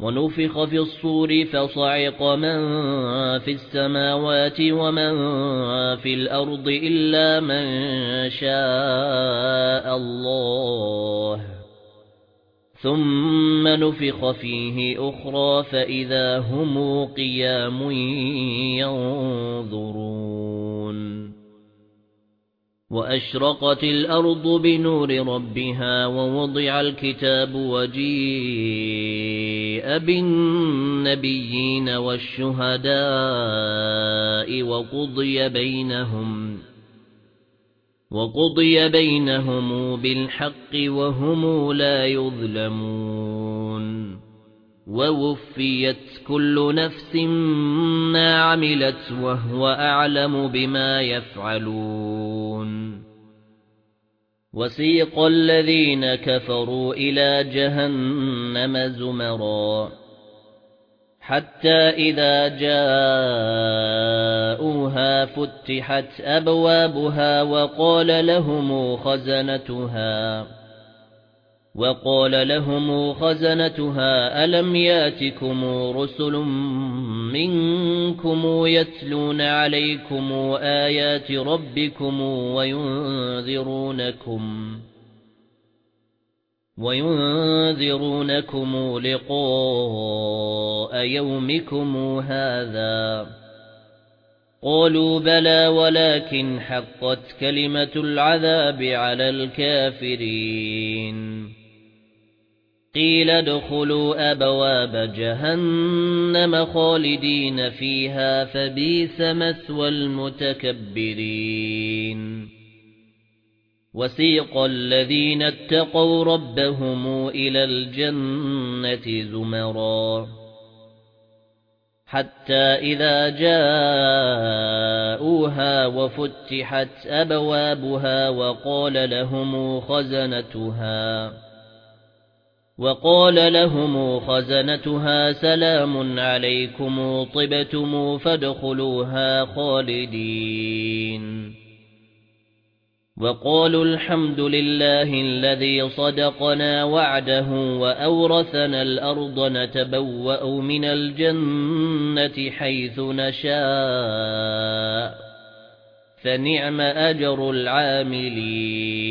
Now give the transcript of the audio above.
ونفخ في الصور فصعق من في السماوات ومن في الأرض إلا من شاء الله. ثم نفخ فيه أخرى فإذا هم قيام ينظرون. وأشرقت الأرض بنور ربها ووضع الكتاب وجيء بالنبيين والشهداء وقضي بينهم وقضي بينهم بالحق وهم لا يظلمون ووفيت كل نفس ما عملت وهو أعلم بما يفعلون وسيق الذين كفروا إلى جهنم زمرا. حتى إذا جاءوها فتحت أبوابها وقال لهم خزنتها. وقال لهم خزنتها ألم ياتكم رسل منكم يتلون عليكم آيات ربكم وينذرونكم وينذرونكم لقاء يومكم هذا. قالوا بلى ولكن حقت كلمة العذاب على الكافرين. قيل ادخلوا أبواب جهنم خالدين فيها فبيس مثوى المتكبرين. وسيق الذين اتقوا ربهم إلى الجنة زمرا. حتى إذا جاءوها وفتحت أبوابها وقال لهم خزنتها وقال لهم خزنتها سلام عليكم طبتم فادخلوها خالدين. وقالوا الحمد لله الذي صدقنا وعده وأورثنا الأرض نتبوأ من الجنة حيث نشاء فنعم أجر العاملين.